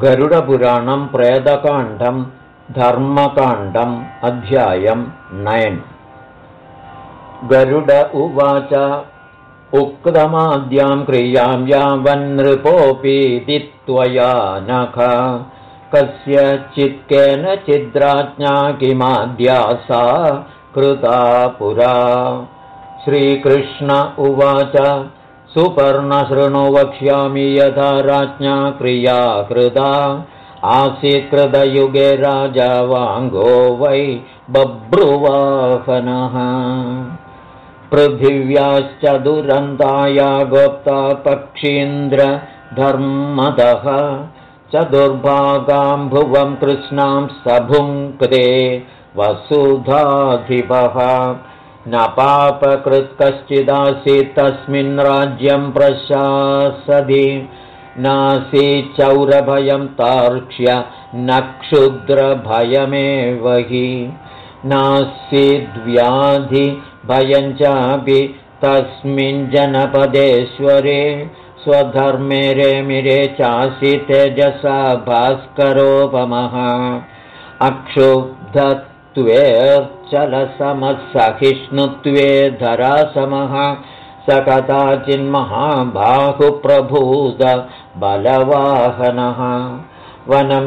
गरुडपुराणं प्रेदकाण्डं धर्मकाण्डम् अध्यायं नयन्। गरुड उवाच उक्तमाद्यां क्रियां यावन्नृपोऽपि त्वया नख। कस्यचित्केन चिद्राज्ञा किमाद्या सा कृता पुरा। श्रीकृष्ण उवाच सुपर्णशृणु वक्ष्यामि यथा राज्ञा क्रिया कृता। आसीत्कृतयुगे राजा वाङ्गो वै बभ्रुवाहनः। पृथिव्याश्च दुरन्ताया गोप्ता पक्षीन्द्रधर्मदः चतुर्भागाम्भुवं कृष्णां सभुङ्क्ते वसुधाधिपः न पापकृत् कश्चिदासीत् तस्मिन् राज्यं प्रशासति नासीच्चौरभयं तार्क्ष्य न क्षुद्रभयमेव हि। नासीद्व्याधिभयं चापि तस्मिन् जनपदेश्वरे स्वधर्मे रेमिरे चासि तेजसा भास्करोपमः। अक्षुब्धत्वेऽर्चलसमः सहिष्णुत्वे धरासमः स कदाचिन्महाबाहुप्रभूत बलवाहनः।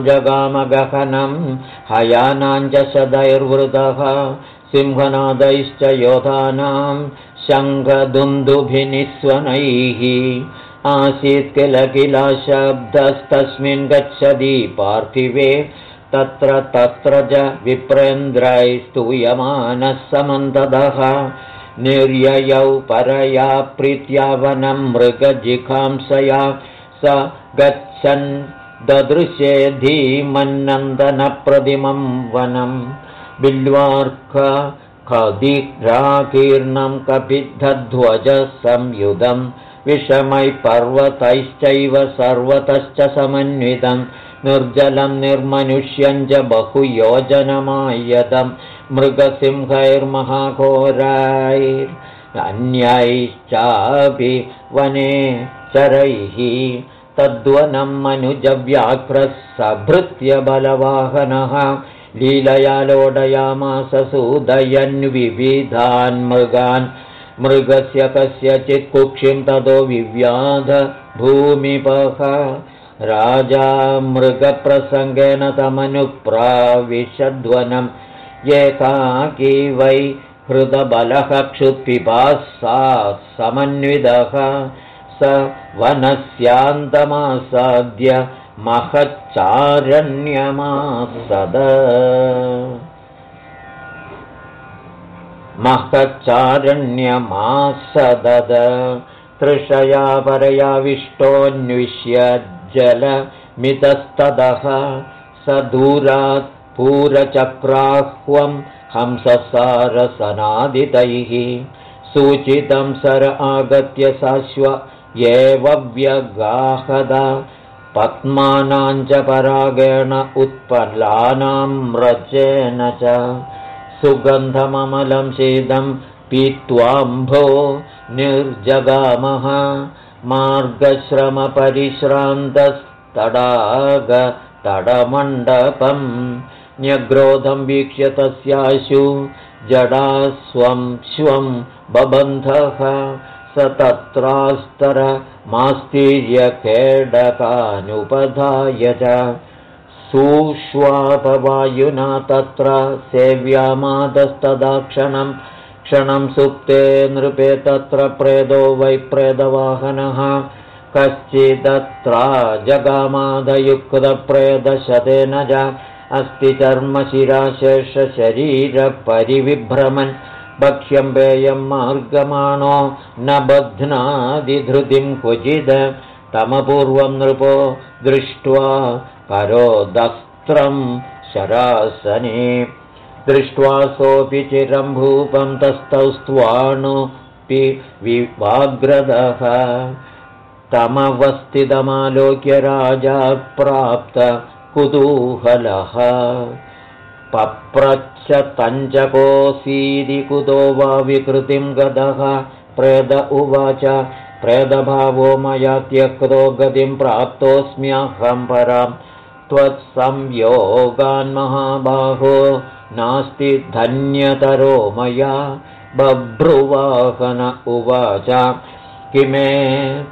जगामगहनं हयानाञ्च सदैर्वृतः सिंहनादैश्च योधानां शङ्खदुन्दुभिनिस्वनैः। आसीत् किल किल शब्दस्तस्मिन् गच्छति पार्थिवे तत्र तत्र च विप्रेन्द्रैस्तूयमानः समन्तदः निर्ययौ परया प्रीत्या वनं मृगजिखांसया। स गच्छन् ददृशे धीमन्नन्दनप्रतिमं वनं। बिल्वार्क खदिराकीर्णं कपिध्वजसंयुधं विषमैः पर्वतैश्चैव सर्वतश्च समन्वितं निर्जलं निर्मनुष्यं च बहुयोजनमायतं मृगसिंहैर्महाघोरैरन्यैश्चापि वने चरैः तद्वनं मनुजव्याघ्रः सभृत्य बलवाहनः लीलया लोडयामास सूदयन्विविधान् मृगान् मृगस्य कस्यचित् कुक्षिं ततो विव्याध भूमिपः राजा मृगप्रसङ्गेन तमनुप्राविशध्वनम् एकाकी वै हृदबलः क्षुत्पिपासा समन्वितः स वनस्यान्तमासाद्य महच्चारण्यमासद। महच्चारण्यमासदद। तृषया परयाविष्टोऽन्विष्य जलमितस्ततः स दूरात् पूरचक्राह्वं हंससारसनादितैः। सूचितं सर आगत्य साश्व एव व्यगाहद। पद्मानां च परागेण उत्पलानां व्रजेन च। सुगन्धममलं शीतं पीत्वाम्भो निर्जगामः मार्गश्रमपरिश्रान्तस्तडागतडमण्डपम् न्यग्रोधं वीक्ष्य तस्याशु जडा स्वं श्वं बबन्धः स तत्रास्तरमास्तीर्यखेडकानुपधाय च सुष्वापवायुना तत्र सेव्यामादस्तदाक्षणम् क्षणं सुप्ते नृपे तत्र प्रेदो वै प्रेदवाहनः। कश्चिदत्रा जगामादयुक्तप्रेदशतेन च अस्ति चर्मशिराशेषशरीरपरिविभ्रमन् भक्ष्यं पेयं मार्गमाणो न बध्नादिधृतिं क्वचिद। तमपूर्वं नृपो दृष्ट्वा करोदस्त्रं शरासने दृष्ट्वा सोऽपि चिरं भूपं तस्थौ स्त्वाणुपि विवाग्रदः। तमवस्थितमालोक्य राजा प्राप्त कुतूहलः। पप्रच्छ तञ्चकोऽसीदि कुतो वा विकृतिं गतः प्रेद उवाच प्रेदभावो मया त्यक्तो गतिं प्राप्तोऽस्म्यहं परां। त्वत्संयोगान्महाबाहो नास्ति धन्यतरो मया बभ्रुवाहन उवाच। किमे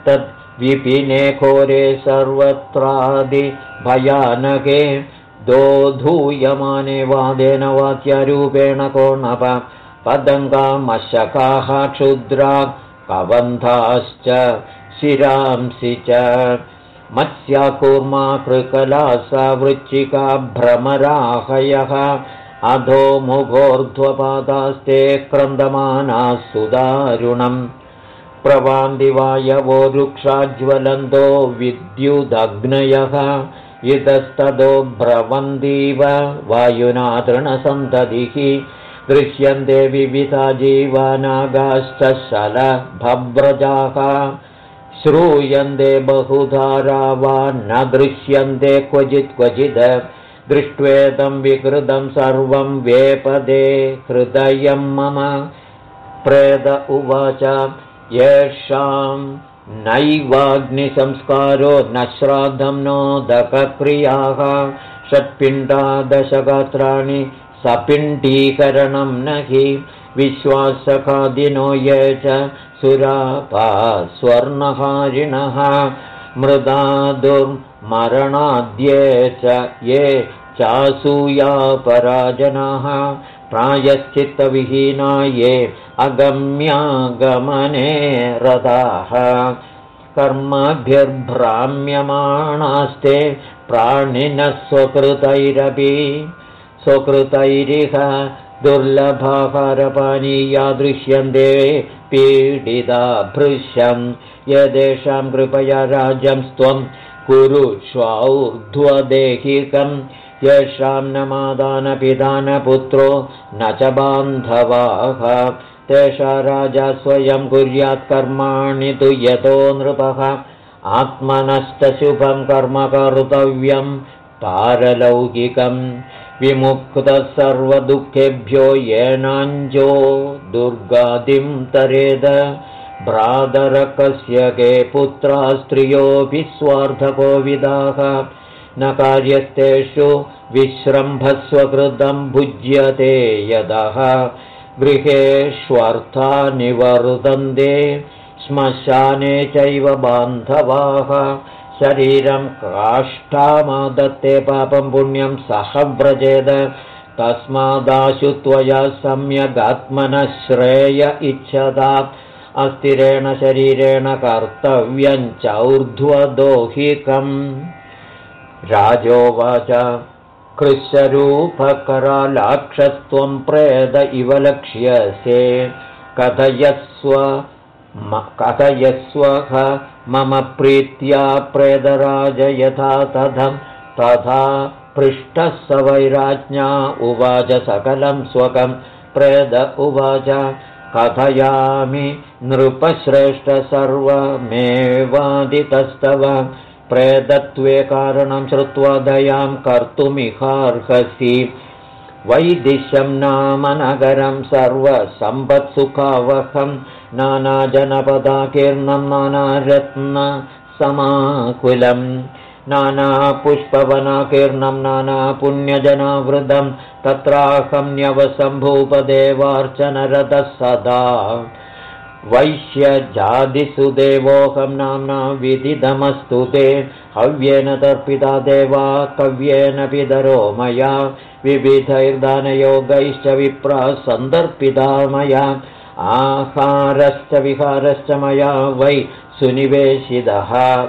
तद्विपिने घोरे सर्वत्रादिभयानके दोधूयमाने वादेन वाक्यरूपेण कोणप। पदङ्गामशकाः क्षुद्रा कबन्धाश्च शिरांसि च। मत्स्याकूर्मा कृकला सा वृच्चिका भ्रमराहयः अधो मुखोर्ध्वपादास्ते क्रन्दमानाः सुदारुणम्। प्रवान्दिवायवो वृक्षाज्वलन्तो विद्युदग्नयः। इतस्ततो भ्रवन्दीव वायुना तृणसन्ततिः दृश्यन्ते विविधा जीवानागाश्च शलभव्रजाः। श्रूयन्ते बहुधारा वा न दृश्यन्ते क्वचित् क्वचिद् दृष्ट्वेदं विकृतं सर्वं वेपदे हृदयं मम प्रेद उवाच। येषां नैवाग्निसंस्कारो न श्राद्धं नोदकक्रियाः षट्पिण्डादशगात्राणि सपिण्डीकरणं न हि विश्वासखादिनो ये च सुरापा स्वर्णहारिणः। मृदा दुर्मरणाद्ये च ये चासूयापराजनाः प्रायश्चित्तविहीना ये अगम्यागमने रथाः कर्मभिर्भ्राम्यमाणास्ते प्राणिनः स्वकृतैरपि स्वकृतैरिह दुर्लभाकारपानीया दृश्यन्ते पीडिता भृश्यम् यदेषां कृपया राज्यं त्वं कुरु श्वौर्ध्वदेहिकम् येषां न मादानपिदानपुत्रो न च बान्धवाः। तेषा राजा स्वयं कुर्यात् कर्माणि तु यतो नृपः। आत्मनश्च शुभं कर्म कर्तव्यं पारलौकिकम् विमुक्तः सर्वदुःखेभ्यो येनाञ्जो दुर्गादिं तरेद भ्रातरकस्य के पुत्रा स्त्रियोऽपि स्वार्थकोविदाः न कार्यस्तेषु विश्रम्भस्वकृतं भुज्यते यदः। गृहेष्वर्था निवर्तन्ते श्मशाने चैव बान्धवाः। शरीरं काष्ठामादत्ते पापं पुण्यं सह व्रजेद। तस्मादाशु त्वया सम्यगात्मनः श्रेय इच्छता अस्थिरेण शरीरेण कर्तव्यं चौर्ध्वदोहिकम्। राजोवाच कृशरूपकरालाक्षस्त्वं प्रेद इव लक्ष्यसे। कथयस्व कथयस्वः मम प्रीत्या प्रेदराज यथा तथं तथा पृष्टः स वैराज्ञा उवाच सकलं स्वकं। प्रेद उवाच कथयामि नृपश्रेष्ठ सर्वमेवादितस्तव प्रेदत्वे कारणं श्रुत्वा दयां कर्तुमिहार्हसि। वैदिश्यं नाम नगरं सर्वसम्पत्सुखावहं नानाजनपदाकीर्णं नानारत्नसमाकुलं नानापुष्पवनाकीर्णं नानापुण्यजनावृतं तत्राहं न्यवसम्भूपदेवार्चनरथः सदा। वैश्यजादिषु देवोऽहं नाम्ना विदिधमस्तु ते। हव्येन तर्पिता देवा कव्येन पितरो मया। विविधैर्दानयोगैश्च विप्रा सन्दर्पिता मया। आहारश्च विहारश्च मया वै सुनिवेशितः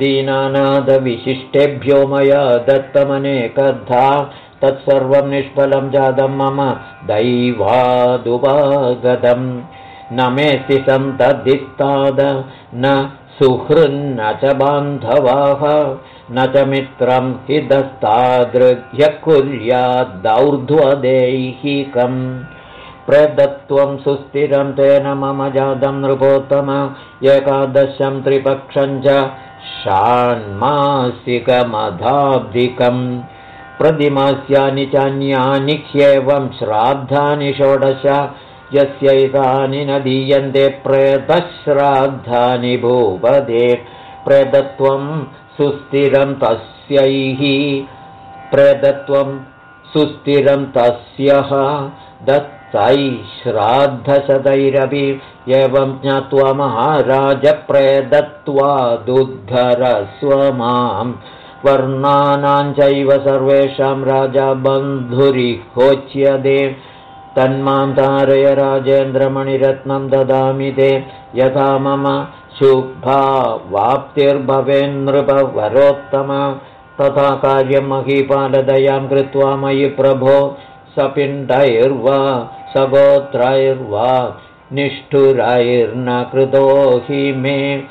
दीनानादविशिष्टेभ्यो मया दत्तमनेकद्धा तत्सर्वं निष्फलं जातं मम दैवादुपागतम् न मेऽस्ति सन्तदिस्ताद न सुहृन्न च बान्धवाः न च मित्रं हि दस्तादृह्य कुर्याद्दौर्ध्वदेहिकम् प्रदत्त्वं सुस्थिरं तेन मम जातं नृपोत्तम एकादशं त्रिपक्षं च षाण्मासिकमधाब्धिकम् प्रतिमास्यानि चान्यानि ह्येवं श्राद्धानि षोडश यस्यैतानि न दीयन्ते प्रेतश्राद्धानि भूपदे प्रेतत्वं सुस्थिरं तस्यैः प्रेदत्वं सुस्थिरं तस्यः श्राद्धशतैरपि एवं ज्ञात्वा महाराजप्रेदत्वादुद्धरस्व मां वर्णानां चैव सर्वेषां राजा बन्धुरिहोच्यते। तन्मां तारय राजेन्द्रमणिरत्नं ददामि ते। यथा मम शुभा वाप्तिर्भवेन्नृपवरोत्तम तथा कार्यं महीपालदयां कृत्वा मयि प्रभो सपिण्डैर्वा सगोत्रैर्वा निष्ठुरैर्न कृतो हि मे।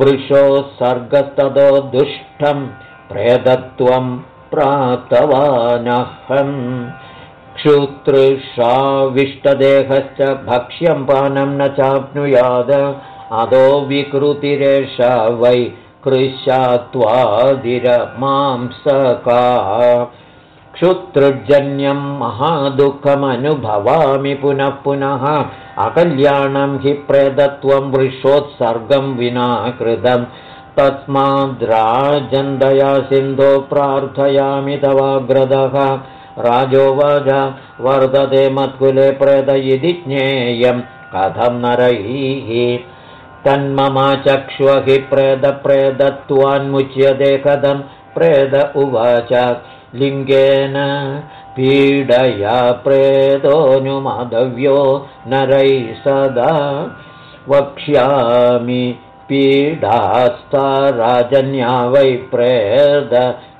वृषोत्सर्गस्ततो दुष्टं प्रेदत्वं प्राप्तवानहम्। क्षुतृषाविष्टदेहश्च भक्ष्यं पानं न चाप्नुयाद। अदो विकृतिरेष वै कृशात्वादिरमांसका क्षुतृजन्यं महादुःखमनुभवामि पुनः पुनः। अकल्याणं हि प्रेदत्वं वृषोत्सर्गं विना कृतं। तस्माद्राजन्दया सिन्धो प्रार्थयामि तवाग्रदः। राजोवाच वर्धते मत्कुले प्रेद इति ज्ञेयं। कथं नरैः? तन्ममा चक्ष्वहि प्रेदप्रेदत्वान्मुच्यते कथं? प्रेद उवाच लिङ्गेन पीडया प्रेदोऽनुमाधव्यो नरैः सदा वक्ष्यामि पीडास्ता राजन्या वै प्रेद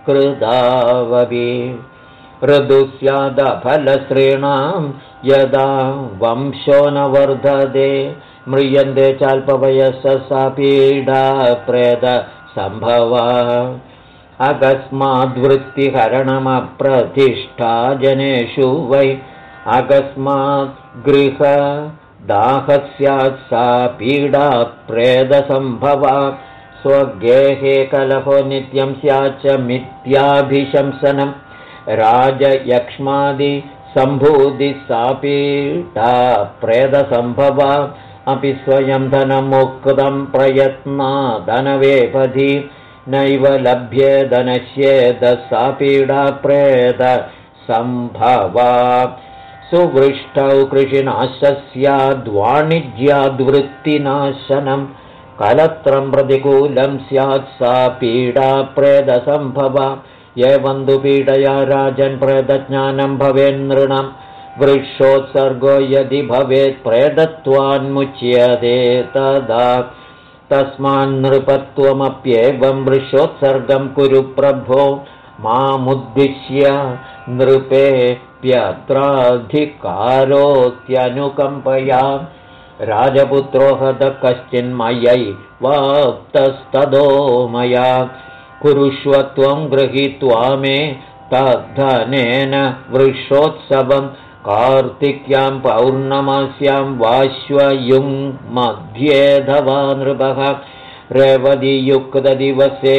कृदावपि ऋदुस्यादफलश्रीणां यदा वंशो न वर्धते म्रियन्ते चाल्पवयस सा पीडा प्रेतसम्भवा अकस्माद्वृत्तिहरणमप्रतिष्ठा जनेषु वै अकस्मात् गृहदाहस्यात् सा पीडा प्रेदसम्भवा स्वगेहे कलहो नित्यं स्याच्च मिथ्याभिशंसनम् राजयक्ष्मादिसम्भूतिसापीडा प्रेदसम्भवा अपि स्वयं धनमुक्तं प्रयत्नादनवेपधि नैव लभ्ये धनश्येदसा पीडा प्रेदसम्भवा सुवृष्टौ कृषिनाशस्याद्वाणिज्याद्वृत्तिनाशनं कलत्रं प्रतिकूलं स्यात् सा पीडा प्रेदसम्भवा तु पीडया राजन् प्रेतज्ञानं भवेन्नृणं वृक्षोत्सर्गो यदि भवेत् प्रेतत्वान्मुच्यते तदा तस्मान्नृपत्वमप्येवं वृक्षोत्सर्गं कुरु प्रभो मामुद्दिश्य नृपेऽप्यत्राधिकारोत्यनुकम्पया राजपुत्रो हत कश्चिन्मयै वाप्तस्तदो मया कुरुष्व त्वं गृहीत्वा मे तद्धनेन वृक्षोत्सवं कार्तिक्यां पौर्णमास्यां वाश्वयुङ् मध्येधवा नृपः रेवदियुक्तदिवसे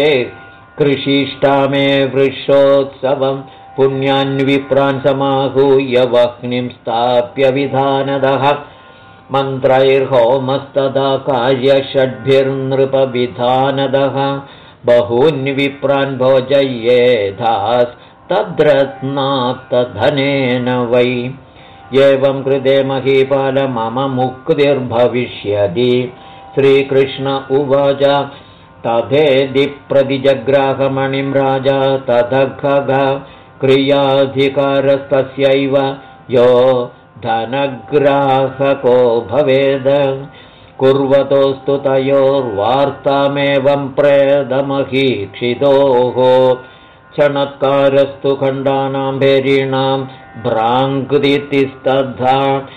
कृषिष्ठा मे वृक्षोत्सवं पुण्यान्विप्रान् समाहूय वह्निं स्थाप्य विधानदः मन्त्रैर्होमस्तदा कार्यषड्भिर्नृपविधानदः बहून्विप्रान् भोजयेधास्तद्रत्नात्तधनेन वै। एवं कृते महीपाल मम मुक्तिर्भविष्यति। श्रीकृष्ण उवाच तथेदि प्रतिजग्राहमणिं राजा तदघ क्रियाधिकारस्तस्यैव यो धनग्राहको भवेद। कुर्वतोऽस्तु तयोर्वार्तामेवं प्रेदमहीक्षितोः क्षणत्कारस्तु खण्डानां भेरीणां भ्राङ्कृतिस्तद्धा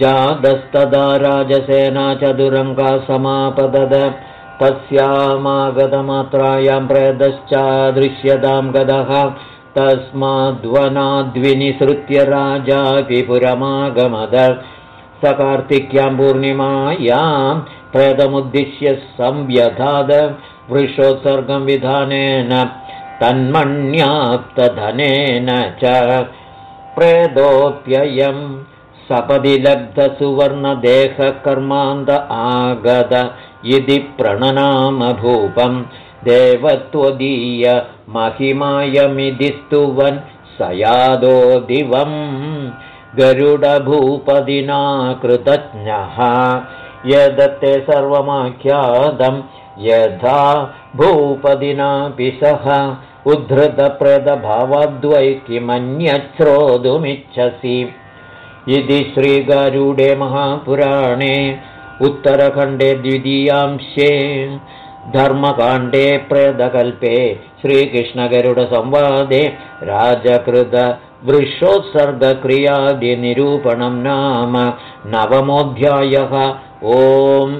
जातस्तदा राजसेना चतुरङ्गा समापदद। तस्यामागतमात्रायां प्रेदश्चादृश्यतां गदः। तस्माद्वनाद्विनिसृत्य राजापि पुरमागमद स कार्तिक्यां पूर्णिमायां प्रेतमुद्दिश्य संव्यधाद। वृषोत्सर्गं विधानेन तन्मण्याप्तधनेन च प्रेदोऽप्ययं सपदि लब्धसुवर्णदेहकर्मान्त आगद इति प्रणनामभूपं देवत्वदीयमहिमायमिति स्तुवन् स यादो दिवम् गरुडभूपदिना कृतज्ञः यदत्ते सर्वमाख्यातं यथा भूपदिनापि सः उद्धृतप्रदभावद्वै किमन्यच्छ्रोतुमिच्छसि इति श्रीगरुडे महापुराणे उत्तरखण्डे द्वितीयांशे धर्मकाण्डे प्रेदकल्पे श्रीकृष्णगरुडसंवादे राजकृतवृषोत्सर्गक्रियादिनिरूपणं नाम नवमोऽध्यायः। ओम्